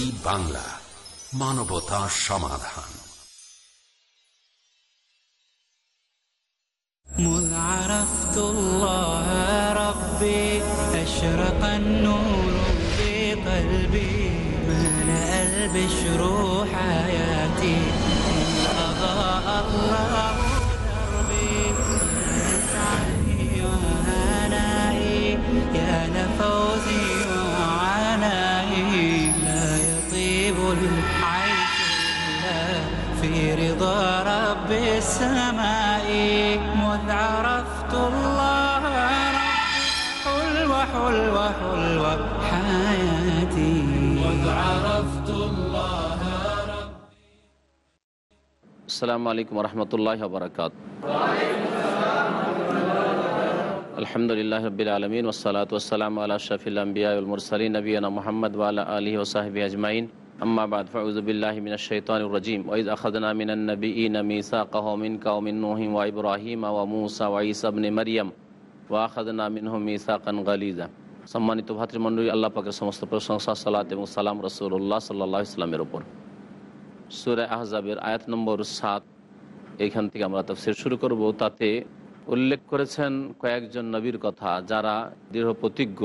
Piece TV Bangla মানবতা সমাধান مذ عرفت الله ربي أشرق النور في قلبي ملأ البشر حياتي حلوة حياتي. قد عرفت الله ربي. السلام عليكم ورحمة الله وبركاته. الحمد لله رب العالمين والصلاة والسلام على شفي الأنبياء والمرسلين نبينا محمد وعلى آله وصحبه أجمعين. أما بعد فأعوذ بالله من الشيطان الرجيم. وإذ أخذنا من النبيين ميثاقه منك ومن نوح وإبراهيم وموسى وعيسى بن مريم وأخذنا منهم ميثاقا غليظا. সম্মানিত ভাতৃমণ্ডলী, আল্লাহ পাকের সমস্ত প্রশংসা, সালাত এবং সালাম রসুল্লাহ সাল্লাহ ইসলামের ওপর সুরে আহজাবের আয়াত নম্বর সাত এইখান থেকে আমরা তফসির শুরু করব। তাতে উল্লেখ করেছেন কয়েকজন নবীর কথা যারা দৃঢ় প্রতিজ্ঞ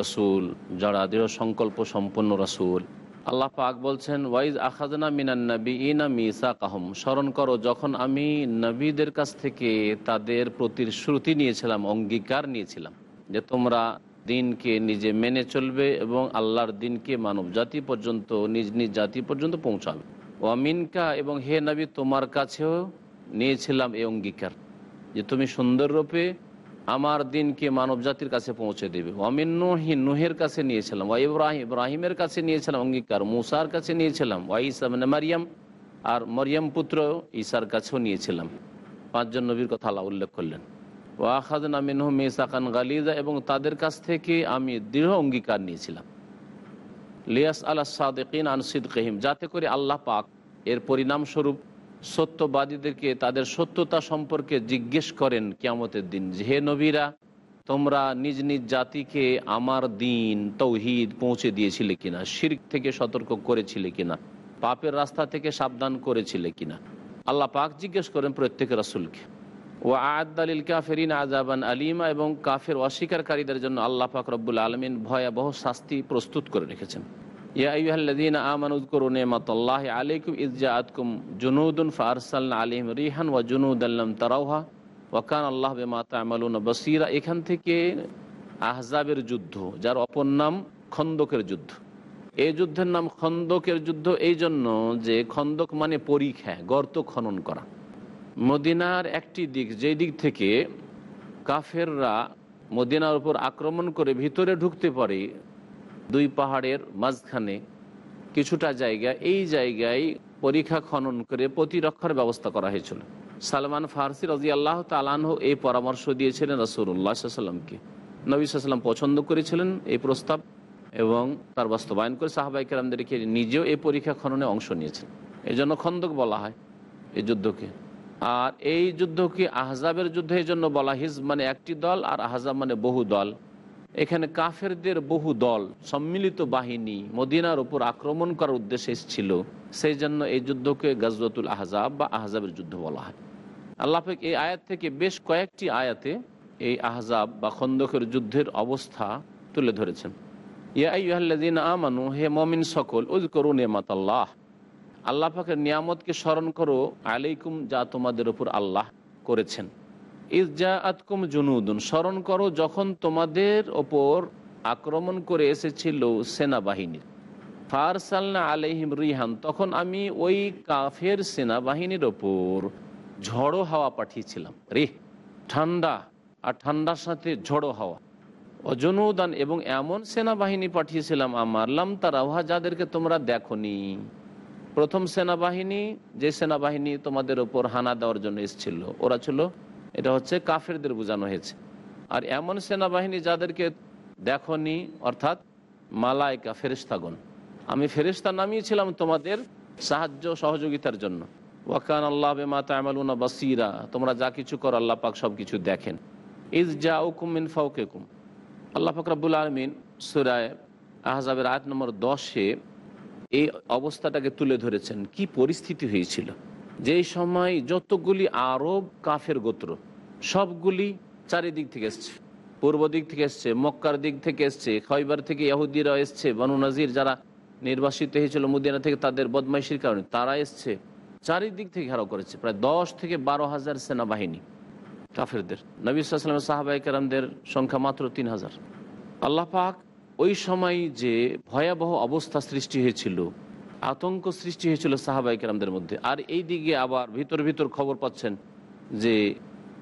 রসুল, যারা দৃঢ় সংকল্প সম্পন্ন রসুল। আল্লাহ পাক বলছেন, ওয়াইজ আখাজনা মিনান নবী ইনা মিসা কাহম স্মরণ করো, যখন আমি নবীদের কাছ থেকে তাদের প্রতিশ্রুতি নিয়েছিলাম, অঙ্গীকার নিয়েছিলাম, যে তোমরা দিনকে নিজে মেনে চলবে এবং আল্লাহর দিনকে মানব জাতি পর্যন্ত, নিজ নিজ জাতি পর্যন্ত পৌঁছাবে। ওয়ামিনকা এবং হে নবী, তোমার কাছেও নিয়েছিলাম এই অঙ্গীকার যে তুমি সুন্দররূপে আমার দিনকে মানব জাতির কাছে পৌঁছে দেবে। অমিন নুহি, নুহের কাছে নিয়েছিলাম। ওয়া ইব্রাহিম, ইব্রাহিমের কাছে নিয়েছিলাম অঙ্গীকার। মুসার কাছে নিয়েছিলাম। ওয়া ইসা মানে মারিয়াম আর মরিয়াম পুত্র ঈসার কাছেও নিয়েছিলাম। পাঁচজন নবীর কথা আল্লাহ উল্লেখ করলেন। গালিজা এবং তাদের কাছ থেকে আমি দৃঢ় অঙ্গীকার নিয়েছিলাম। লিয়াস আল্লাহ সাদেকিন আনসিদ কহিম যাতে করে আল্লাহ পাক এর পরিণামস্বরূপ সত্যবাদীদেরকে তাদের সত্যতা সম্পর্কে জিজ্ঞেস করেন কিয়ামতের দিন হে নবীরা, তোমরা নিজ নিজ জাতিকে আমার দিন, তৌহিদ পৌঁছে দিয়েছিলে কিনা? শির্ক থেকে সতর্ক করেছিলে কিনা? পাপের রাস্তা থেকে সাবধান করেছিলে কিনা? আল্লাহ পাক জিজ্ঞেস করেন প্রত্যেক রাসুলকে। ও আদালিল কাফেরিন আজাবান আলিমা এবং কাফের অস্বীকারীদের জন্য আল্লাহ পাক রব্বুল আলমিন ভয়াবহ শাস্তি প্রস্তুত করে রেখেছেন। আতকুম রিহান ওয়া আল্লাম ওয়াকান আল্লাহ বসিরা। এখান থেকে আহজাবের যুদ্ধ, যার অপর নাম খন্দকের যুদ্ধ। এই যুদ্ধের নাম খন্দকের যুদ্ধ এই জন্য যে খন্দক মানে পরীক্ষা, গর্ত খনন করা। মদিনার একটি দিক, যেই দিক থেকে কাফেররা মদিনার উপর আক্রমণ করে ভিতরে ঢুকতে পারে, দুই পাহাড়ের মাঝখানে কিছুটা জায়গা, এই জায়গায় পরীক্ষা খনন করে প্রতিরক্ষার ব্যবস্থা করা হয়েছিল। সালমান ফারসি রাজি আল্লাহ তালানহ এই পরামর্শ দিয়েছিলেন রসুল্লাহ সাল্লামকে নবী সাল্লাম পছন্দ করেছিলেন এই প্রস্তাব এবং তার বাস্তবায়ন করে সাহাবাই কেরামদেরকে নিজেও এই পরীক্ষা খননে অংশ নিয়েছেন। এই জন্য খন্দক বলা হয় এই যুদ্ধকে। আর এই যুদ্ধকে আহজাবের যুদ্ধ? এই জন্য বলা হিজ মানে একটি দল আর আহজাব মানে বহু দল। এখানে কাফেরদের বহু দল, সম্মিলিত বাহিনী মদিনার উপর আক্রমণ করার উদ্দেশ্যে এসেছিল। সেই জন্য এই যুদ্ধকে গজরতুল আহজাব বা আহজাবের যুদ্ধ বলা হয়। আল্লাহাক এই আয়াত থেকে বেশ কয়েকটি আয়াতে এই আহজাব বা খন্দকের যুদ্ধের অবস্থা তুলে ধরেছেন। ইয়াহ্লাদিন আমানু, হে মমিন সকল উজ করুন এমাত আল্লাহ পাকের নিয়ামতকে স্মরণ করো, আলাইকুম যা তোমাদের উপর আল্লাহ করেছেন। ইজা আতকুম জুনুদুন, স্মরণ করো যখন তোমাদের ওপর আক্রমণ করে এসেছিল সেনাবাহিনীর ফারসালনা আলহিম রিহান, তখন আমি ওই কাফের সেনাবাহিনীর ওপর ঝড়ো হাওয়া পাঠিয়েছিলাম। রে ঠান্ডা আর ঠান্ডার সাথে ঝড়ো হাওয়া। অজনুদান, এবং এমন সেনাবাহিনী পাঠিয়েছিলাম আমার, লাম তারাহা যাদেরকে তোমরা দেখনি। প্রথম সেনাবাহিনী, যে সেনাবাহিনী তোমাদের ওপর হানা দেওয়ার জন্য এসেছিল, ওরা ছিল, এটা হচ্ছে কাফেরদের বোঝানো হয়েছে। আর এমন সেনাবাহিনী যাদেরকে দেখনি, অর্থাৎ মালাইকা ফেরিস্তাগণ আমি ফেরিস্তা নামিয়েছিলাম তোমাদের সাহায্য, সহযোগিতার জন্য। ওয়াকান আল্লাহ আমালুনা বাসিরা, তোমরা যা কিছু কর, আল্লাহ পাক সব কিছু দেখেন। ইজ যা উকুমিন ফাউকেকুম আল্লাহ ফাকরাবুল আলমিন সুরায় আহজাবের আয়াত নম্বর দশে এই অবস্থাটাকে তুলে ধরেছেন। কি পরিস্থিতি হয়েছিল? যেই সময় যতগুলি আরব কাফের গোত্র, সবগুলি চারিদিক থেকে এসছে। পূর্ব দিক থেকে এসছে, মক্কার দিক থেকে এসছে খয়বার থেকে ইহুদিরা এসছে, বানু নাজির যারা নির্বাসিত হয়েছিল মুদিনা থেকে তাদের বদমাইশির কারণে, তারা এসছে, চারিদিক থেকে ঘেরাও করেছে। প্রায় দশ থেকে বারো হাজার সেনাবাহিনী কাফেরদের। নবী সাল্লামের সাহাবাই কেরামদের সংখ্যা মাত্র তিন হাজার। আল্লাহ পাক ওই সময় যে ভয়াবহ অবস্থা সৃষ্টি হয়েছিল, আতঙ্ক সৃষ্টি হয়েছিল সাহাবাই কেরামদের মধ্যে। আর এই দিকে আবার ভিতর ভিতর খবর পাচ্ছেন যে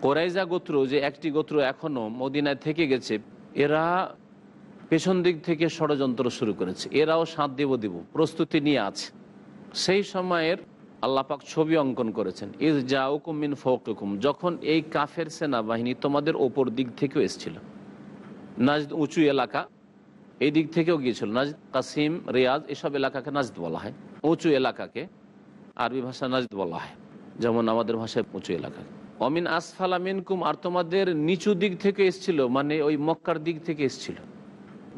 কোরাইজা গোত্র, যে একটি গোত্র এখনও মদিনায় থেকে গেছে, এরা পেছন দিক থেকে ষড়যন্ত্র শুরু করেছে। এরাও সাঁত দেব দেব, প্রস্তুতি নিয়ে আছে। সেই সময়ের আল্লাপাক ছবি অঙ্কন করেছেন, ইজ যা হুকুম মিন ফৌকুম যখন এই কাফের সেনাবাহিনী তোমাদের ওপর দিক থেকেও এসেছিল। নাজদ উঁচু এলাকা এই দিক থেকেও গিয়েছিল। নাজদ কাসিম, রিয়াজ, এসব এলাকাকে নাজদ বলা হয়। উঁচু এলাকাকে আরবি ভাষা নাজদ বলা হয়। যেমন আমাদের ভাষায় উঁচু এলাকা। অমিন আসফালা মিনকুম, আর তোমাদের নিচু দিক থেকে এসছিল মানে ওই মক্কার দিক থেকে এসছিল।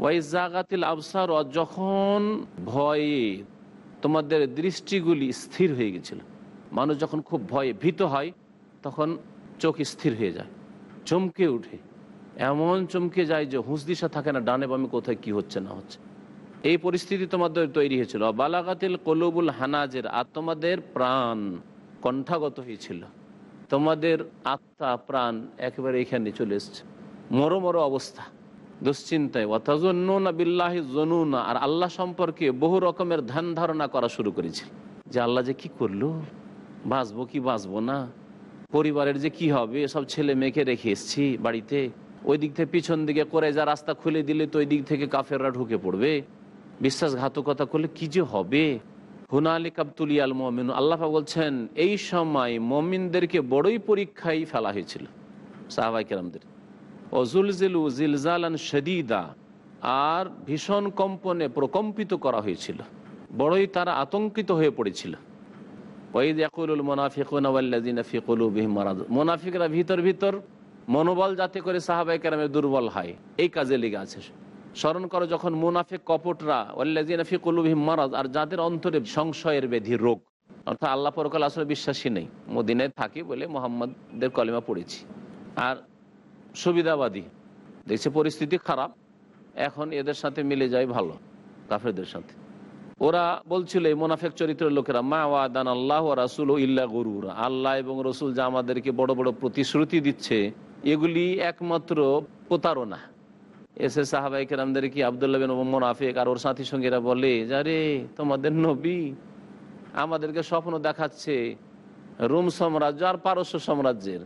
ওয়াইজাগাতিল আবসার যখন ভয়ে তোমাদের দৃষ্টিগুলি স্থির হয়ে গেছিল, মানুষ যখন খুব ভয়ে ভীত হয়, তখন চোখ স্থির হয়ে যায়, চমকে উঠে। এমন চমকে যায় যে হুঁস দিশা থাকে না, ডানে বামে কোথায় কি হচ্ছে না হচ্ছে। এই পরিস্থিতি তোমাদের তৈরি হয়েছিল। বালাগাতিল কলুবুল হানাজের আর তোমাদের প্রাণ কণ্ঠাগত হয়েছিল। তোমাদের আত্মা, প্রাণ একেবারে এখানে চলে এসছে। মরো মরো অবস্থা, দুশ্চিন্তায়। অথাজন্না বিল্লাহি জনুনা আর আল্লাহ সম্পর্কে বহু রকমের ধ্যান ধারণা করা শুরু করেছে যে আল্লাহ যে কি করল? বাঁচবো কি বাঁচবো না? পরিবারের যে কি হবে? সব ছেলে মেয়েকে রেখে এসছি বাড়িতে। ওই দিক থেকে পিছন দিকে করে যা রাস্তা খুলে দিলে তো ওই দিক থেকে কাফেররা ঢুকে পড়বে। বিশ্বাসঘাতকতা করলে কি যে হবে? হুনালি কাবতুলিয়াল মমিন আল্লাহ বলছেন, এই সময় মমিনদেরকে বড়ই পরীক্ষায় ফেলা হয়েছিল, সাহাবাই অজুলজিলু জিলজালান শদিদা, আর ভীষণ কম্পনে প্রকম্পিত করা হয়েছিল, বড়ই তারা আতঙ্কিত হয়ে পড়েছিল। ওয়াইদ ইয়াকুলুল মুনাফিকুনা মুনাফিকরা ভিতর ভিতর মনোবল যাতে করে সাহাবাই কেরামের দুর্বল হয়, এই কাজে লেগে আছে। স্মরণ করো, যখন মুনাফিক কপটরা, ওয়াল্লাযিনা ফি কুলুবিহিম মারাদ আর যাদের অন্তরে সংশয়ের ব্যাধি রোগ, অর্থাৎ আল্লাহ পরকাল আসলে বিশ্বাসী নেই, মদিনায় থাকি বলে মোহাম্মদের কলিমা পড়েছি। আর সুবিধাবাদী, দেখছে পরিস্থিতি খারাপ, এখন এদের সাথে মিলে যায় ভালো, কাফেরদের সাথে। ওরা বলছিল, এই মোনাফেক চরিত্রের লোকেরা, মা ওয়াদান আল্লাহ রাসুল ইল্লা গরুর। আল্লাহ এবং রসুল যা আমাদেরকে বড় বড় প্রতিশ্রুতি দিচ্ছে এগুলি একমাত্র প্রতারণা। এসে সাহাবাইকে আমাদের কি আবদুল্লাহ বিন মোনাফেক আর ওর সাথী সঙ্গীরা বলে যারে তোমাদের নবী আমাদেরকে স্বপ্ন দেখাচ্ছে রোম সাম্রাজ্য আর পারস্য সাম্রাজ্যের।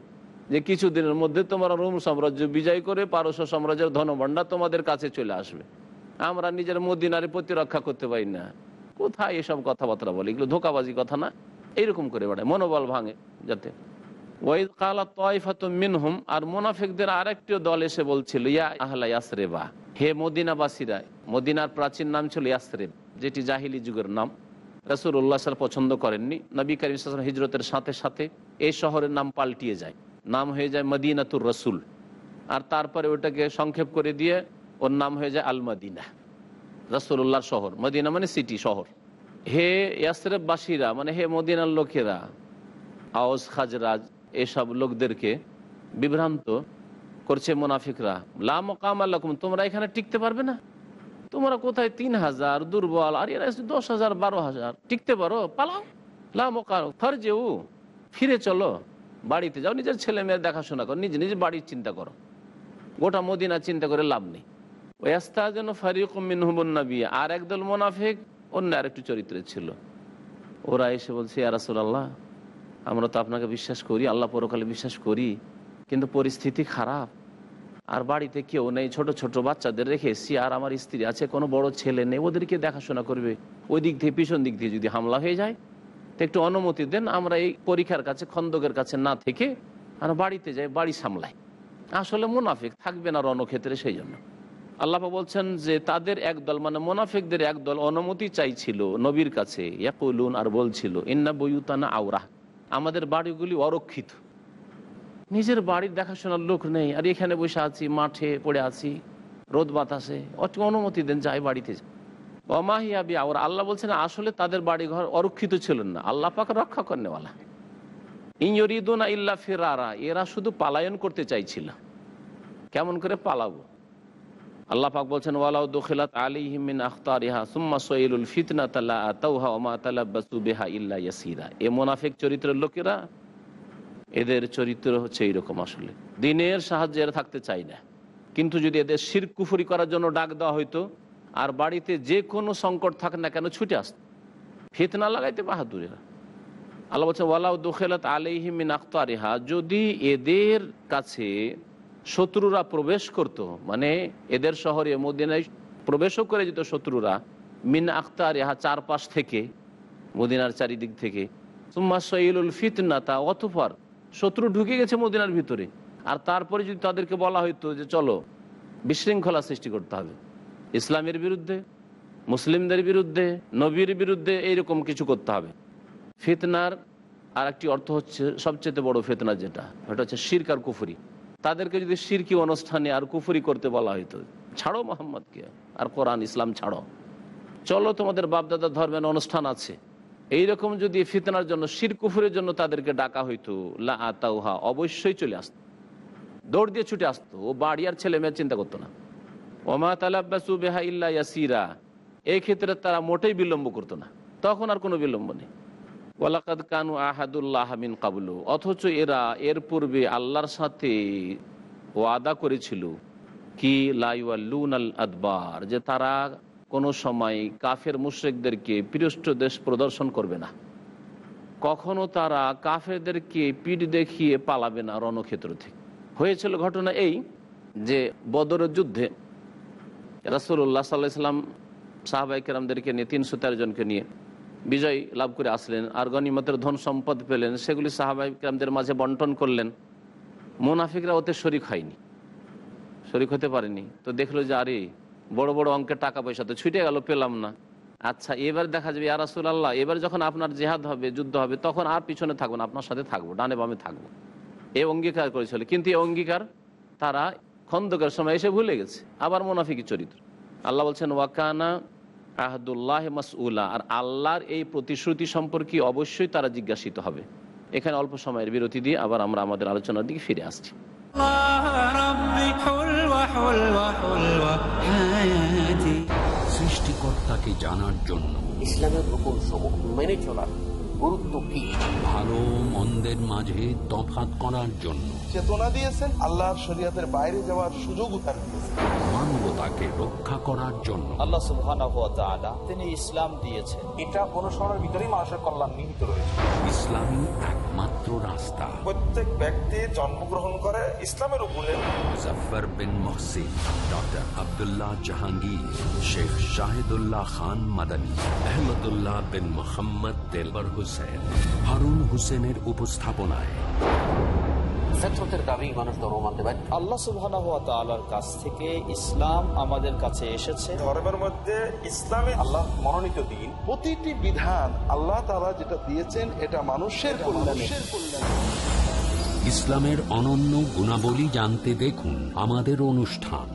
যে কিছুদিনের মধ্যে তোমরা রোম সাম্রাজ্য বিজয় করে পারস্য সাম্রাজ্যের ধনভাণ্ডার তোমাদের কাছে চলে আসবে। আমরা নিজের মদিনারে প্রতিরক্ষা করতে পারি না। কোথায় এসব কথাবার্তা বলে? এগুলো ধোকাবাজি কথা না? এইরকম করে বেড়ায়, মনোবল ভাঙে যাতে। ওয়াইদ কালা তয়ফাত মিনহুম, আর মোনাফিকদের আরেকটি দল এসে বলছিল, ইয়া আহলা ইয়াসরেবা, হে মদিনাবাসীরা, মদিনার প্রাচীন নাম ছিল ইয়াসরেব, যেটি জাহিলি যুগের নাম। রাসুল উল্লাহ সাল পছন্দ করেননি, নবী করিম সাল্লাম হিজরতের সাথে সাথে এই শহরের নাম পাল্টিয়ে যায়। নাম হয়ে যায় মদিনাতুর রসুল, আর তারপরে ওটাকে সংক্ষেপ করে দিয়ে ওর নাম হয়ে যায় আল মদিনা রসুল্লাহর শহর। মদিনা মানে সিটি শহর। হে ইয়াসরেববাসীরা মানে হে মদিনার লোকেরা, আওস, খাজরাজ এসব লোকদেরকে বিভ্রান্ত করছে মোনাফিকরা। লা মকাম আল্লাকুম তোমরা এখানে টিকতে পারবে না। তোমরা কোথায় তিন হাজার দুর্বল, আর এরা দশ হাজার, বারো হাজার, টিকতে পারো, পালাও। লা মকাম, ফারজেউ, ফিরে চলো, বাড়িতে যাও, নিজের ছেলে মেয়ের দেখাশোনা করো, নিজে নিজে বাড়ির চিন্তা করো। গোটা মদিনা চিন্তা করে লাভ নেই। ওয়াস্তা যেন ফারিক মিনহুবন্নবী আর একদল মোনাফেক, অন্য আরেকটু চরিত্রের ছিল। ওরা এসে বলছে আরাসুল আল্লাহ আমরা তো আপনাকে বিশ্বাস করি, আল্লাহ পরকালে বিশ্বাস করি, কিন্তু পরিস্থিতি খারাপ। আর বাড়িতে কেউ নেই, ছোট ছোট বাচ্চাদের রেখে এসছি, আর আমার স্ত্রী আছে, কোনো বড় ছেলে নেই, ওদেরকে দেখাশোনা করবে। ওই দিক থেকে পিছন দিক দিয়ে যদি হামলা হয়ে যায়, তো একটু অনুমতি দেন, আমরা এই পরীক্ষার কাছে, খন্দকের কাছে না থেকে আমরা বাড়িতে যাই, বাড়ি সামলাই। আসলে মুনাফিক থাকবে না রণক্ষেত্রে সেই জন্য। আল্লাহ বলছেন যে, তাদের একদল মানে মোনাফিকদের একদল অনুমতি চাইছিল নবীর কাছে আর বলছিল, ইন্না বইউতানা আওরা আমাদের বাড়িগুলি অরক্ষিত। নিজের বাড়ির দেখাশোনার লোক নেই, আর এখানে বসে আছি, মাঠে পড়ে আছি, রোদ বাতাসে। অনুমতি দেন যাই বাড়িতে অমাহিয়া বিয়া, ওর আল্লাহ বলছেন, আসলে তাদের বাড়ি ঘর অরক্ষিত ছিলেন না। আল্লাহ পাক রক্ষা করেনেওয়ালা ইয়রিদুনা ইল্লা ফিরারা, এরা শুধু পালায়ন করতে চাইছিল। কেমন করে পালাবো? আল্লাহ পাক বলছেন, ওয়ালাউ দুখিলাত আলিহিমিন আখতারিহা, সুম্মা সঈলুল ফিতনা তাল্লা আতাউহা ওমা তালাব্বাসু বিহা ইল্লা ইয়াসিরা। এ মোনাফিক চরিত্রের লোকেরা, এদের চরিত্র হচ্ছে এইরকম আসলে। দিনের সাহায্যে এরা থাকতে চায় না। কিন্তু যদি এদের শির কুফুরি করার জন্য ডাক দেওয়া হইতো, আর বাড়িতে যে কোনো সংকট থাকে না কেন ছুটে আসত। ফিতনা লাগাইতে বাহাদুরেরা। আল্লাহ বলছে ওয়ালাউ দুখেলাত আলিহিমিন আখতারিহা, যদি এদের কাছে শত্রুরা প্রবেশ করত। মানে এদের শহরে মদিনায় প্রবেশও করে যেত শত্রুরা। মিন আখতার ইহা চারপাশ থেকে, মদিনার চারিদিক থেকে। সুম্মা সঈলুল ফিতনা তা অতপর শত্রু ঢুকে গেছে মদিনার ভিতরে। আর তারপরে যদি তাদেরকে বলা হইতো যে চলো, বিশৃঙ্খলা সৃষ্টি করতে হবে। ইসলামের বিরুদ্ধে, মুসলিমদের বিরুদ্ধে, নবীর বিরুদ্ধে এইরকম কিছু করতে হবে। ফিতনার আর একটি অর্থ হচ্ছে সবচেয়ে বড় ফেতনা যেটা ওটা হচ্ছে শির্ক আর কুফুরি। তাদেরকে যদি শিরকি অনুষ্ঠানে আর কুফুরি করতে বলা হইতো, ছাড়ো মোহাম্মদকে, আর কোরআন, ইসলাম ছাড়ো। চলো তোমাদের বাপদাদা ধর্মের অনুষ্ঠান আছে। এইরকম যদি ফিতনার জন্য শির কুফুরের জন্য তাদেরকে ডাকা হইতো, লা অবশ্যই চলে আসতো। দৌড় দিয়ে ছুটে আসতো। ও বাড়ি আর ছেলে মেয়ে চিন্তা করতো না। ওমা তালাব্বাসু বেহা ইল্লা ইয়াসিরা। এই ক্ষেত্রে তারা মোটেই বিলম্ব করতো না। তখন আর কোনো বিলম্ব নেই। ওয়ালাকাদ কানু আহাদুল্লাহ মিন কাবলু। অথচ এরা এর পূর্বে আল্লাহর সাথে ওয়াদা করেছিল কি লাইওয়াল্লুন আল আদবার, যে তারা কোনো সময় কাফের মুশ্রেকদেরকে পৃষ্ঠ দেশ প্রদর্শন করবে না। কখনো তারা কাফেরদেরকে পিঠ দেখিয়ে পালাবে না রণক্ষেত্র থেকে। হয়েছিল ঘটনা এই যে বদরের যুদ্ধে রাসুল্লাহ সাল্লাহ সাল্লাম সাহাবাই কেরামদেরকে নিয়ে তিনশো তেরো জনকে নিয়ে বিজয় লাভ করে আসলেন আর গনিমতের ধন সম্পদ পেলেন। সেগুলি সাহাবাই কেরামদের মাঝে বন্টন করলেন। মুনাফিকরা ওতে শরিক হয়নি। শরিক হতে পারেনি। তো দেখল যে, আরে, বড় বড় অঙ্কের টাকা পয়সা তো ছুটে গেল, পেলাম না। আচ্ছা এবার দেখা যাবে ইয়ারাসুল আল্লাহ এবার যখন আপনার জেহাদ হবে, যুদ্ধ হবে, তখন আর পিছনে থাকব না, আপনার সাথে থাকব, ডানে বামে থাকব। এ অঙ্গীকার করেছিল। কিন্তু এই অঙ্গীকার তারা খন্দকের সময় এসে ভুলে গেছে। আবার মোনাফিকি চরিত্র। আল্লাহ বলছেন ওয়াকানা আহদুল্লাহ মাসউলা আর আল্লাহর এই প্রতিশ্রুতি সম্পর্কে অবশ্যই তারা জিজ্ঞাসিত হবে। এখানে অল্প সময়ের বিরতি দিয়ে আবার আমরা আমাদের আলোচনার দিকে ফিরে আসছি। সৃষ্টিকর্তাকে জানার জন্য ইসলামের রকম সমূহ মেনে চলার গুরুত্ব কি ভালো মন্দের মাঝে তফাৎ করার জন্য। চেতনা দিয়েছেন আল্লাহর শরীয়তের বাইরে যাওয়ার সুযোগ তার দিয়েছেন। মানবতাকে রক্ষা করার জন্য। আল্লাহ সুবহানাহু ওয়া তাআলা তিনি ইসলাম দিয়েছেন। এটা অনুসরণের ভিতরেই মানুষের কল্যাণ নিহিত রয়েছে। ইসলামী একমাত্র রাস্তা। প্রত্যেক ব্যক্তি জন্মগ্রহণ করে ইসলামের উপরে। মুজফার বিন মহসিন ডক্টর আবদুল্লাহ জাহাঙ্গীর শেখ শাহিদুল্লাহ খান মাদানী আহমদুল্লাহ বিন মোহাম্মদ তেলবর হুসেন হারুন হুসেনের উপস্থাপনায়। ফেতরতের দাবি মানুষ ধর্ম মানতে পারে আল্লাহ সুবহানাহু ওয়া তাআলার কাছ থেকে ইসলাম আমাদের কাছে এসেছে। ধর্মের মধ্যে ইসলামে আল্লাহ মনোনীত দিন। প্রতিটি বিধান আল্লাহ তারা যেটা দিয়েছেন এটা মানুষের কল্যাণে। ইসলামের অনন্য গুণাবলী জানতে দেখুন আমাদের অনুষ্ঠান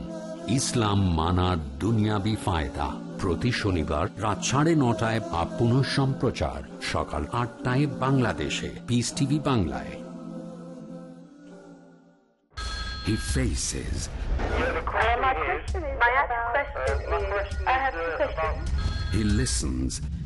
ইসলাম মানার দুনিয়াবি ফায়দা। প্রতি শনিবার রাত সাড়ে নটায় বা পুনঃ সম্প্রচার সকাল আটটায় বাংলাদেশে পিস টিভি বাংলায় He faces, My question is my question is, I have two questions. he listens,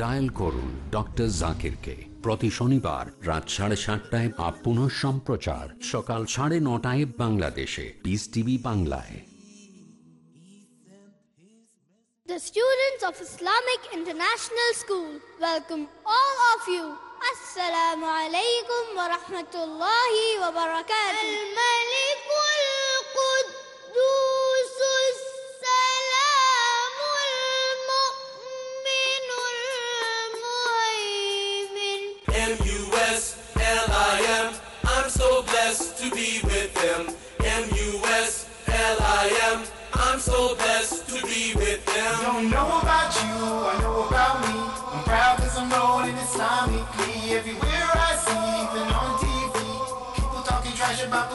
dial করুন ডক্টর জাকিরকে প্রতি শনিবার রাত সাড়ে সাতটায় বা পুনঃ সম্প্রচার সকাল সাড়ে নটায় বাংলাদেশে পিস টিভি বাংলায় The students of Islamic International School welcome all of you. Assalamu alaikum wa rahmatullahi wa barakatuh. Al-Malik al-Quddus.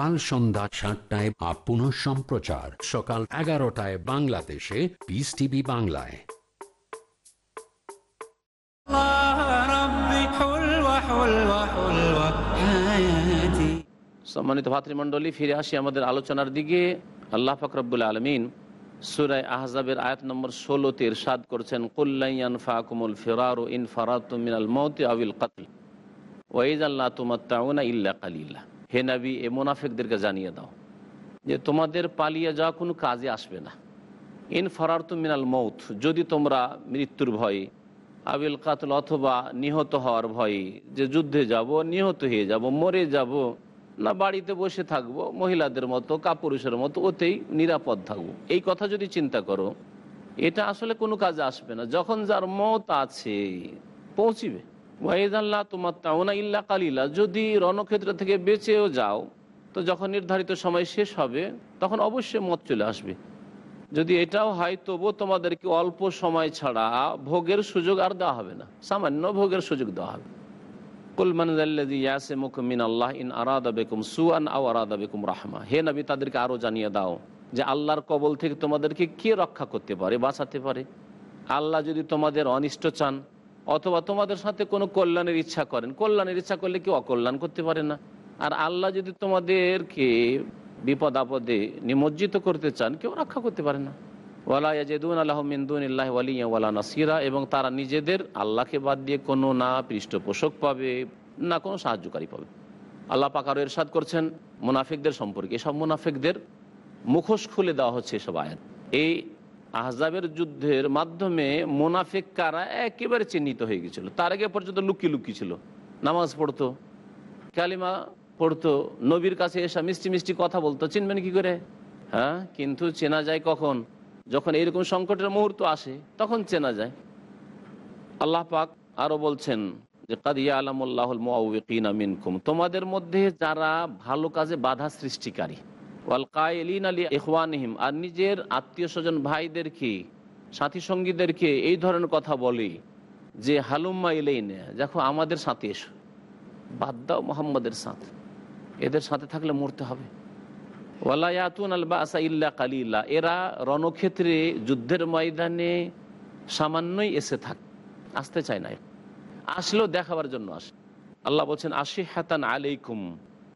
কাল সন্ধ্যা সাতটায় আপ পুনঃ সম্প্রচার। সকাল এগারোটায় বাংলাদেশে। পিস টিভি বাংলায়। সম্মানিত ভাতৃমণ্ডলী, ফিরে আসি আমাদের আলোচনার দিকে। আল্লাহ ফকরবুল আলমিন সুরায় আহজাবের আয়াত নম্বর ষোলোতে সাদ করছেন কুল্লাইয়ান ফাকুমুল ফেরার ইন ফারাত মিনাল মৌতি আবিল কাতল ওয়াইজ আল্লাহ তুমাত্তাউনা ইল্লা কালিল্লা হে নবী, এ মোনাফেকদেরকে জানিয়ে দাও যে তোমাদের পালিয়ে যাওয়া কোনো কাজে আসবে না। ইন ফারারতু মিনাল মৌত যদি তোমরা মৃত্যুর ভয়ে, আবিল কাতল অথবা নিহত হওয়ার ভয়ে, যে যুদ্ধে যাব, নিহত হয়ে যাব, মরে যাব, না বাড়িতে বসে থাকব, মহিলাদের মতো, কাপুরুষের মতো, ওতেই নিরাপদ থাকব। এই কথা যদি চিন্তা করো, এটা আসলে কোনো কাজে আসবে না। যখন যার মত আছে, পৌঁছিবে। ওয়াইদ আল্লাহ তোমার তাওনা ইল্লা কালিলা, যদি রণক্ষেত্র থেকে বেঁচেও যাও, তো যখন নির্ধারিত সময় শেষ হবে, তখন অবশ্যই মত চলে আসবে। যদি এটাও হয়, তবুও তোমাদেরকে অল্প সময় ছাড়া ভোগের সুযোগ আর দেওয়া হবে না। সামান্য ভোগের সুযোগ দেওয়া হবে। তাদেরকে আরও জানিয়ে দাও যে আল্লাহর কবল থেকে তোমাদেরকে কে রক্ষা করতে পারে, বাঁচাতে পারে? আল্লাহ যদি তোমাদের অনিষ্ট চান অথবা তোমাদের সাথে কোনো কল্যাণের ইচ্ছা করেন। কল্যাণের ইচ্ছা করলে কেউ অকল্যাণ করতে পারে না। আর আল্লাহ যদি তোমাদেরকে বিপদ আপদে নিমজ্জিত করতে চান, কেউ রক্ষা করতে পারে না। ওয়ালা ইয়াজেদুন আল্লাহ মিন্দুন ইল্লাহ ওয়ালিয়া ওয়ালা নাসিরা, এবং তারা নিজেদের আল্লাহকে বাদ দিয়ে কোনো না পৃষ্ঠপোষক পাবে, না কোনো সাহায্যকারী পাবে। আল্লাহ পাক আরও এরশাদ করছেন, মুনাফিকদের সম্পর্কে। এসব মুনাফিকদের মুখোশ খুলে দেওয়া হচ্ছে এসব আয়াত। এই আহজাবের যুদ্ধের মাধ্যমে মুনাফিক কারা একেবারে চিহ্নিত হয়ে গেছিল। তার আগে পর্যন্ত লুকিয়ে লুকিয়ে ছিল। নামাজ পড়তো, কালিমা পড়তো, নবীর কাছে এসা মিষ্টি মিষ্টি কথা বলতো। চিনবেন কি করে? হ্যাঁ কিন্তু চেনা যায় কখন? যখন এইরকম সংকটের মুহূর্ত আসে, তখন চেনা যায়। আল্লাহ পাক আরও বলছেন যে কাদিয়া আলামুল্লাহুল মিনকুম। তোমাদের মধ্যে যারা ভালো কাজে বাধা সৃষ্টিকারী আর নিজের আত্মীয় স্বজন ভাইদেরকে সাথী সঙ্গীদেরকে এই ধরনের কথা বলে যে, হালুম্মা এলেই নে দেখো আমাদের সাথে এসো, বাদ দাও মোহাম্মদের সাথ, এদের সাথে থাকলে মরতে হবে। ওয়ালায়াতুন আল বাসা ইল্লা কালিল্লা এরা রণক্ষেত্রে যুদ্ধের ময়দানে সামান্যই এসে থাক, আসতে চায় না। আসলেও দেখাবার জন্য আসে। আল্লাহ বলছেন আশি হাতান আলাইকুম,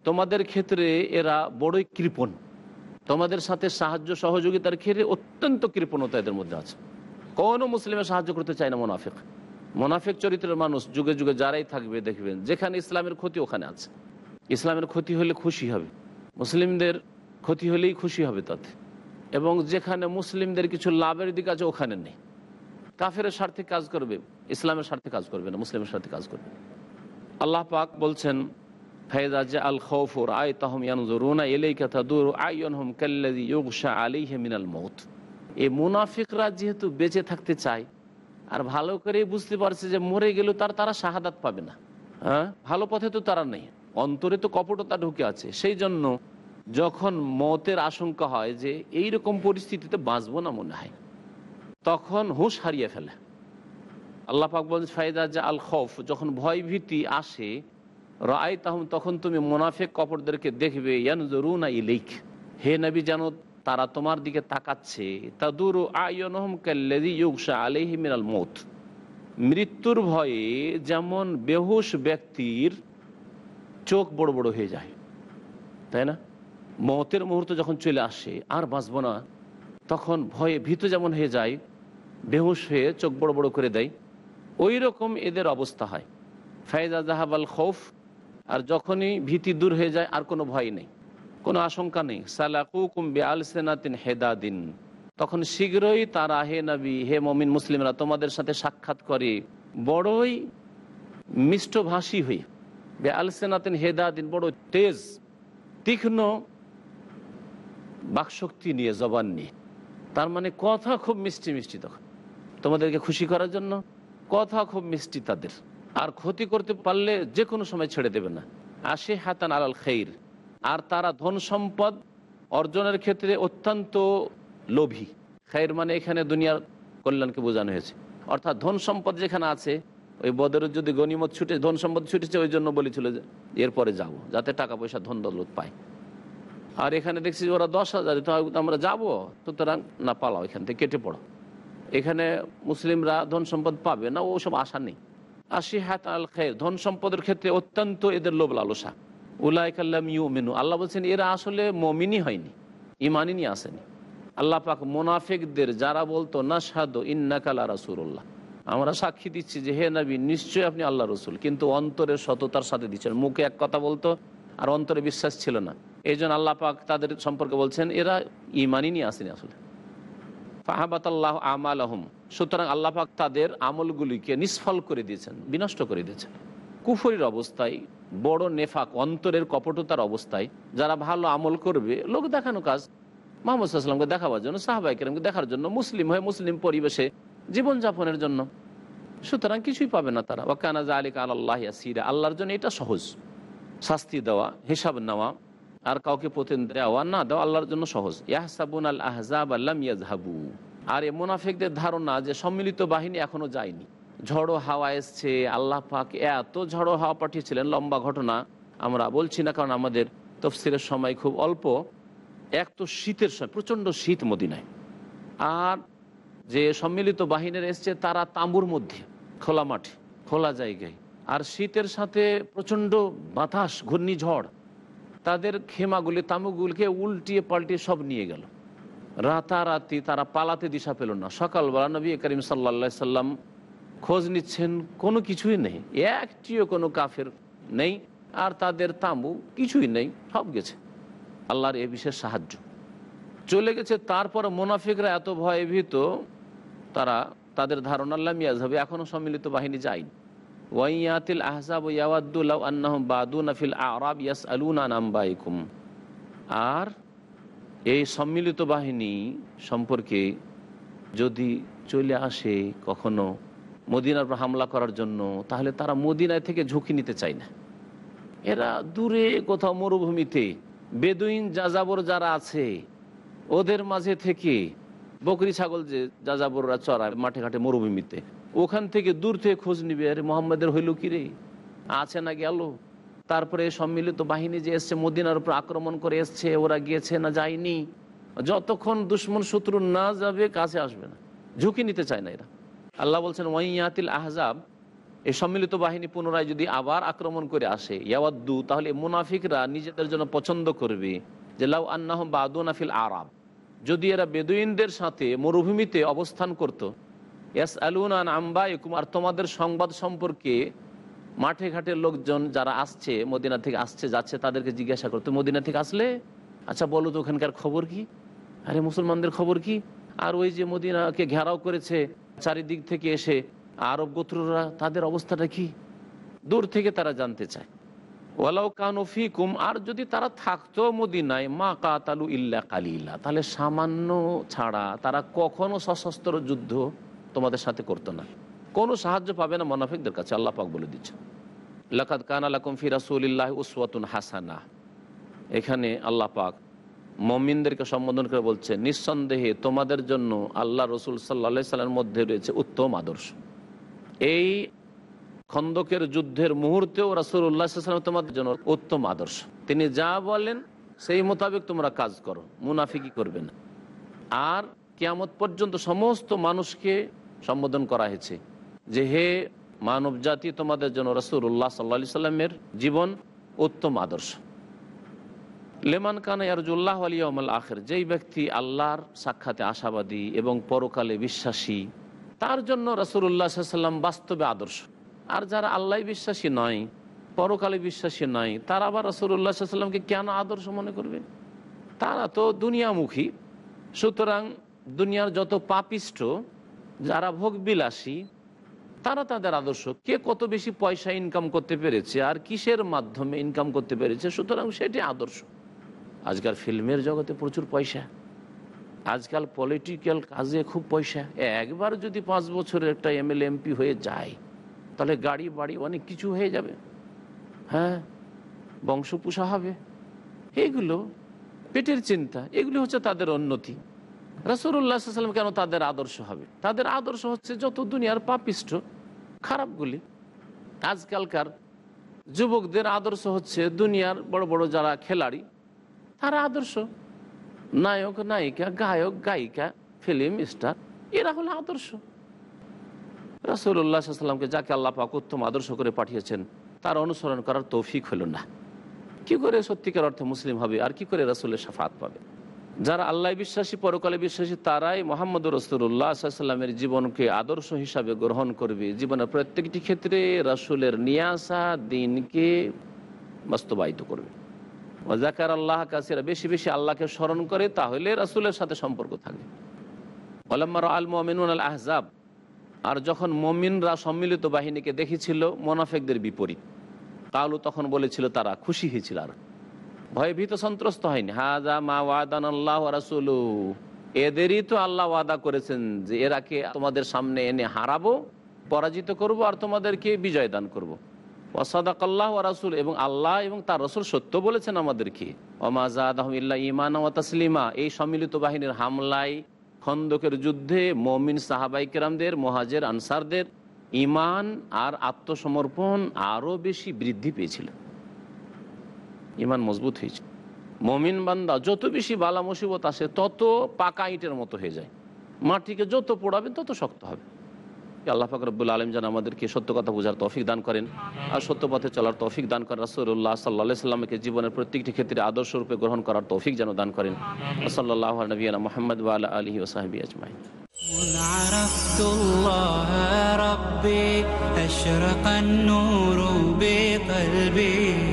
তোমাদের ক্ষেত্রে এরা বড়ই কৃপণ। তোমাদের সাথে সাহায্য সহযোগিতার ক্ষেত্রে অত্যন্ত কৃপণতা এদের মধ্যে আছে। কোনো মুসলিমের সাহায্য করতে চায় না মোনাফিক। মোনাফিক চরিত্রের মানুষ যুগে যুগে যারাই থাকবে দেখবেন, যেখানে ইসলামের ক্ষতি ওখানে আছে। ইসলামের ক্ষতি হলে খুশি হবে। মুসলিমদের ক্ষতি হলেই খুশি হবে তাতে। এবং যেখানে মুসলিমদের কিছু লাভের দিক আছে, ওখানে নেই। কাফের স্বার্থে কাজ করবে, ইসলামের স্বার্থে কাজ করবে না, মুসলিমের স্বার্থে কাজ করবে আল্লাহ পাক বলছেন ফায়দা যে আল খৌফুর আয় তাহম ইয়ানজরুনা এলেই কথা দূর আইয়নহম কাল্লাদি ইউগশা আলিহে মিনাল মৌত এই মুনাফিকরা যেহেতু বেঁচে থাকতে চায়, আর ভালো করে বুঝতে পারছে যে মরে গেলেও তার তারা শাহাদাত পাবে না। হ্যাঁ? ভালো পথে তো তারা নেই। অন্তরে তো কপটতা ঢুকে আছে। সেই জন্য যখন মতের আশঙ্কা হয় যে এই রকম পরিস্থিতিতে বাঁচবো না মনে হয়, তখন হুঁশ হারিয়ে ফেলে। আল্লাহ পাক বলছে ফায়দা যে আল খৌফ যখন ভয় ভীতি আসে রায় তাহম তখন তুমি মোনাফেক কপরদেরকে দেখবে ইলেক হে নবী যেন তারা তোমার দিকে তাকাচ্ছে। তাদুরু আয়নহম কাল্লাদি মৌত মৃত্যুর ভয়ে যেমন বেহুশ ব্যক্তির চোখ বড় বড় হয়ে যায়। তাই না? মতের মুহূর্ত যখন চলে আসে, আর বাঁচব না, তখন ভয়ে ভীত যেমন হয়ে যায়, বেহুশ হয়ে চোখ বড় বড় করে দেয়। ওই রকম এদের অবস্থা হয়। ফায়দা জাহাবাল খৌফ আর যখনই ভীতি দূর হয়ে যায়, আর কোনো ভয় নেই। কোনো আশঙ্কা নেই। সালাকুকুম বে আল সেনাতিন হেদাদিন। তখন শীঘ্রই তারা, হে নবী, হে মমিন মুসলিমরা, তোমাদের সাথে সাক্ষাৎ করে। বড়ই মিষ্টভাষী হয়ে বে আল সেনাতিন হেদাদিন, বড় তেজ, তীক্ষ্ণ বাকশক্তি নিয়ে জবান নিয়ে। তার মানে কথা খুব মিষ্টি মিষ্টি তখন। তোমাদেরকে খুশি করার জন্য কথা খুব মিষ্টি তাদের। আর ক্ষতি করতে পারলে যে কোনো সময় ছেড়ে দেবে না। আশে হাতান আলাল খেইর। আর তারা ধন সম্পদ অর্জনের ক্ষেত্রে অত্যন্ত লোভী। খের মানে এখানে দুনিয়ার কল্যাণকে বোঝানো হয়েছে। অর্থাৎ ধন সম্পদ যেখানে আছে, ওই বদরের যদি গণিমত ছুটে, ধন সম্পদ ছুটেছে, ওই জন্য বলেছিল যে, এরপরে যাব, যাতে টাকা পয়সা, ধন দৌলত পায়। আর এখানে দেখছি ওরা দশ হাজার আমরা যাব, সুতরাং না পালাও, এখান থেকে কেটে পড়ো। এখানে মুসলিমরা ধন সম্পদ পাবে না, ওসব আশা নেই। আশি হাত আল খের ধন সম্পদের ক্ষেত্রে অত্যন্ত এদের লোভ লালসা। উলাইকাল্লাম ইউ মেনু আল্লাহ বলছেন, এরা আসলে মমিনই হয়নি, ইমানই নিয়ে আসেনি। আল্লাহ পাক মোনাফেকদের, যারা বলতো না সাদ ইন্নাকালা রাসুল্লাহ আমরা সাক্ষী দিচ্ছি যে, হে নবী, নিশ্চয়ই আপনি আল্লাহ রসুল, কিন্তু অন্তরের সততার সাথে দিচ্ছেন। মুখে এক কথা বলতো, আর অন্তরে বিশ্বাস ছিল না। এই জন্য আল্লাহ পাক তাদের সম্পর্কে বলছেন, এরা ইমানই নিয়ে আসেনি আসলে। ফাহাবাত আল্লাহ আমাল আহম সুতরাং আল্লাহ পাক তাদের আমলগুলিকে নিষ্ফল করে দিয়েছেন, বিনষ্ট করে দিয়েছেন। কুফরির অবস্থায়, বড় নেফাক, অন্তরের কপটতার অবস্থায় যারা ভালো আমল করবে, লোক দেখানো কাজ। মোহাম্মদ সাল্লামকে দেখাবার জন্য সাহাবাই কেরামকে দেখার জন্য মুসলিম হয়ে মুসলিম পরিবেশে জীবনযাপনের জন্য। সুতরাং কিছুই পাবে না তারা। ওয়াকানা আলিক আল্লাহ সিরা আল্লাহর জন্য এটা সহজ। শাস্তি দেওয়া, হিসাব নেওয়া আর কাউকে পতেন দেওয়া না, দেওয়া আল্লাহর জন্য সহজ। ইয়াহসাবুন আল আহজাব আল্লাম ইয়াজহাবু আর এ মোনাফেকদের ধারণা যে সম্মিলিত বাহিনী এখনও যায়নি। ঝড়ো হাওয়া এসছে, আল্লাহ পাক এত ঝড়ো হাওয়া পাঠিয়েছিলেন, লম্বা ঘটনা আমরা বলছি না, কারণ আমাদের তফসিলের সময় খুব অল্প। এক তো শীতের সময়, প্রচণ্ড শীত মদিনায়। আর যে সম্মিলিত বাহিনীর এসছে, তারা তাঁবুর মধ্যে, খোলা মাঠে, খোলা জায়গায়। আর শীতের সাথে প্রচণ্ড বাতাস, ঘূর্ণিঝড় তাদের খেমাগুলি তাঁবুগুলিকে উল্টিয়ে পাল্টিয়ে সব নিয়ে গেল। রাতারাতি তারা পালাতে দিশা পেল না। সকালবেলা নবী করিম সাল্লা সাল্লাম খোঁজ নিচ্ছেন, কোনো কিছুই নেই। একটিও কোনো কাফের নেই, আর তাদের তাঁবু কিছুই নেই, সব গেছে। আল্লাহর এ বিশেষ সাহায্য। চলে গেছে তারপর মোনাফিকরা এত ভয়ভীত তারা তাদের ধারণা মিয়াজ হবে এখনও সম্মিলিত বাহিনী যায়নি। ওয়াইয়াতিল আহসাব ইয়াওয়াদ্দুল্লাহ আন্নাহম বাদুন আফিল আরাব ইয়াস আলুনা নাম্বাইকুম। আর এই সম্মিলিত বাহিনী সম্পর্কে যদি চলে আসে কখনো মদিনার উপর হামলা করার জন্য, তাহলে তারা মদিনায় থেকে ঝুঁকি নিতে চায় না। এরা দূরে কোথাও মরুভূমিতে, বেদুইন যাযাবর যারা আছে, ওদের মাঝে থেকে বকরি ছাগল যে যাযাবররা চড়ায় মাঠে ঘাটে মরুভূমিতে ওখান থেকে দূর থেকে খোঁজ নিবে। আরে মোহাম্মদের হইল কি রে? আছে না গেল তারপরে সম্মিলিত বাহিনী যে এসছে, মদিনার উপর আক্রমণ করে এসছে, ওরা গিয়েছে না যায়নি। যতক্ষণ দুশ্মন শত্রু না যাবে, কাছে আসবে না। ঝুঁকি নিতে চায় না এরা। আল্লাহ বলছেন, ওয়াইয়াতিল আহজাব। এই সম্মিলিত বাহিনী পুনরায় যদি আবার আক্রমণ করে আসে, ইয়াওয়াদ্দু, তাহলে মুনাফিকরা নিজেদের জন্য পছন্দ করবে যে, লাউ আন্নাহ বাদুনাফিল আরাব। যদি এরা বেদুইনদের সাথে মরুভূমিতে অবস্থান করত আর তোমাদের সংবাদ সম্পর্কে মাঠে ঘাটের লোকজন যারা আসছে, মদিনা থেকে আসছে, যাচ্ছে, তাদেরকে জিজ্ঞাসা করতো মদিনা থেকে আসলে? আচ্ছা বলো তো ওখানকার খবর কি? আরে, মুসলমানদের খবর কি? আর ওই যে মদিনাকে ঘেরাও করেছে, চারিদিক থেকে এসে আরব গোত্ররা, তাদের অবস্থাটা কি? দূর থেকে তারা জানতে চায়। ওয়ালাউ কানফি কুম আর যদি তারা থাকতো মদিনায়, মা কাতালু ইল্লা কালিল্লা তাহলে সামান্য ছাড়া তারা কখনো সশস্ত্র যুদ্ধ তোমাদের সাথে করতো না। কোনো সাহায্য পাবে না মোনাফিকদের কাছে, আল্লাহ পাক বলে দিচ্ছে লাকাত কান আলাকুম ফি রাসুলিল্লাহ উসওয়াতুন হাসানা। এখানে আল্লাহ পাক মমিনদেরকে সম্বোধন করে বলছে, নিঃসন্দেহে তোমাদের জন্য আল্লাহ রসুল সাল্লা সাল্লামের মধ্যে রয়েছে উত্তম আদর্শ। এই খন্দকের যুদ্ধের মুহূর্তেও রাসুল্লাহাম তোমাদের জন্য উত্তম আদর্শ। তিনি যা বলেন, সেই মোতাবেক তোমরা কাজ করো মুনাফিকি করবে না। আর কেয়ামত পর্যন্ত সমস্ত মানুষকে সম্বোধন করা হয়েছে যে হে মানব জাতি তোমাদের জন্য রসুল্লাহ সাল্লা সাল্লামের জীবন উত্তম আদর্শ। লেমান কানা ইয়ারজুল্লাহ আলিয়াল আখের, যেই ব্যক্তি আল্লাহর সাক্ষাতে আশাবাদী এবং পরকালে বিশ্বাসী, তার জন্য রসুল্লাহ সাল্লাম বাস্তবে আদর্শ। আর যারা আল্লাহ বিশ্বাসী নয়, পরকালে বিশ্বাসী নয়, তারা আবার রসুল্লাহ সাল্লামকে কেন আদর্শ মনে করবে? তারা তো দুনিয়ামুখী, সুতরাং দুনিয়ার যত পাপিষ্ট যারা ভোগ বিলাসী তারা তাদের আদর্শ। কে কত বেশি পয়সা ইনকাম করতে পেরেছে আর কিসের মাধ্যমে ইনকাম করতে পেরেছে, সুতরাং সেটি আদর্শ। আজকাল ফিল্মের জগতে প্রচুর পয়সা। আজকাল পলিটিক্যাল কাজে খুব পয়সা। একবার যদি পাঁচ বছরের একটা এমএল এমপি হয়ে যায়, তাহলে গাড়ি, বাড়ি অনেক কিছু হয়ে যাবে। হ্যাঁ? বংশ পোষা হবে। এইগুলো পেটের চিন্তা, এগুলি হচ্ছে তাদের উন্নতি রাসুল্লাহাম কেন তাদের আদর্শ হবে? তাদের আদর্শ হচ্ছে যত দুনিয়ার পাপিষ্ট খারাপগুলি। আজকালকার যুবকদের আদর্শ হচ্ছে দুনিয়ার বড় বড় যারা খেলাড়ি, তারা আদর্শ। নায়ক, নায়িকা, গায়ক, গায়িকা, ফিল্ম স্টার, এরা হলো আদর্শ। রাসুল্লাহামকে যাকে আল্লাহ পাক উত্তম আদর্শ করে পাঠিয়েছেন, তার অনুসরণ করার তৌফিক হলো না। কি করে সত্যিকার অর্থে মুসলিম হবে আর কি করে রাসুলের সাফাত পাবে? যারা আল্লাহ বিশ্বাসী, পরকালে বিশ্বাসী, তারাই মোহাম্মদ রসুল্লাহ সাল্লামের জীবনকে আদর্শ হিসাবে গ্রহণ করবে। জীবনের প্রত্যেকটি ক্ষেত্রে রাসুলের নিয়াসা দিনকে বাস্তবায়িত করবে। জাকার আল্লাহ কাছেরা বেশি বেশি আল্লাহকে স্মরণ করে, তাহলে রাসুলের সাথে সম্পর্ক থাকবে। ওলাম্মার আল মোমিনুল আল আহজাব, আর যখন মমিনরা সম্মিলিত বাহিনীকে দেখেছিল, মোনাফেকদের বিপরীত। তাহলে তখন বলেছিল, তারা খুশি হয়েছিল আর। ভয়ে ভীত সন্ত্রস্ত হয়নি। হাজা মা ওয়াদান আল্লাহ রাসুলু। এদেরই তো আল্লাহ ওয়াদা করেছেন যে এরাকে তোমাদের সামনে এনে হারাবো, পরাজিত করব আর তোমাদেরকে বিজয় দান করব। ওয়াসাদাক আল্লাহ রাসুল এবং আল্লাহ এবং তার রসুল সত্য বলেছেন আমাদেরকে। ওমাজাদ আহমিল্লা ইমান ও তসলিমা। এই সম্মিলিত বাহিনীর হামলায় খন্দকের যুদ্ধে মমিন সাহাবাই কেরামদের, মহাজের, আনসারদের ইমান আর আত্মসমর্পণ আরও বেশি বৃদ্ধি পেয়েছিল। ইমান মজবুত হয়েছে মমিন বান্দা যত বেশি বালা মুসিবত আসে তত পাকা ইটের মতো হয়ে যায় মাটিকে যত পোড়াবেন তত শক্ত হবে আল্লাহ ফাকরবুল আলম যেন আমাদেরকে সত্য কথা বোঝার তৌফিক দান করেন আর সত্য পথে চলার তৌফিক দান করেন রাসুল্লাহ সাল্লাহ সাল্লামকে জীবনের প্রত্যেকটি ক্ষেত্রে আদর্শ রূপে গ্রহণ করার তৌফিক যেন দান করেন সাল্লাহ নবীনা মোহাম্মদ ওয়াল আলহি ওসাহাবি আজমাই مذ عرفت الله ربي أشرق النور بقلبي ملأ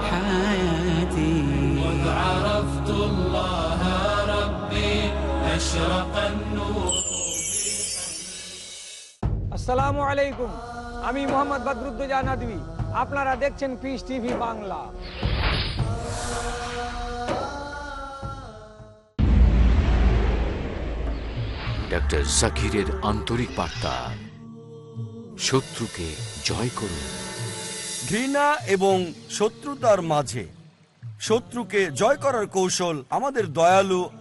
আসসালামু আলাইকুম। আমি মোহাম্মদ বদরুদ্দোজা নদী আপনারা দেখছেন পিস টিভি বাংলা। ডক্টর জাকিরের আন্তরিক বার্তা। শত্রুকে জয় করুন। ঘৃণা এবং শত্রুতার মাঝে শত্রুকে জয় করার কৌশল আমাদের দয়ালু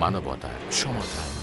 মানবতার সমাধান।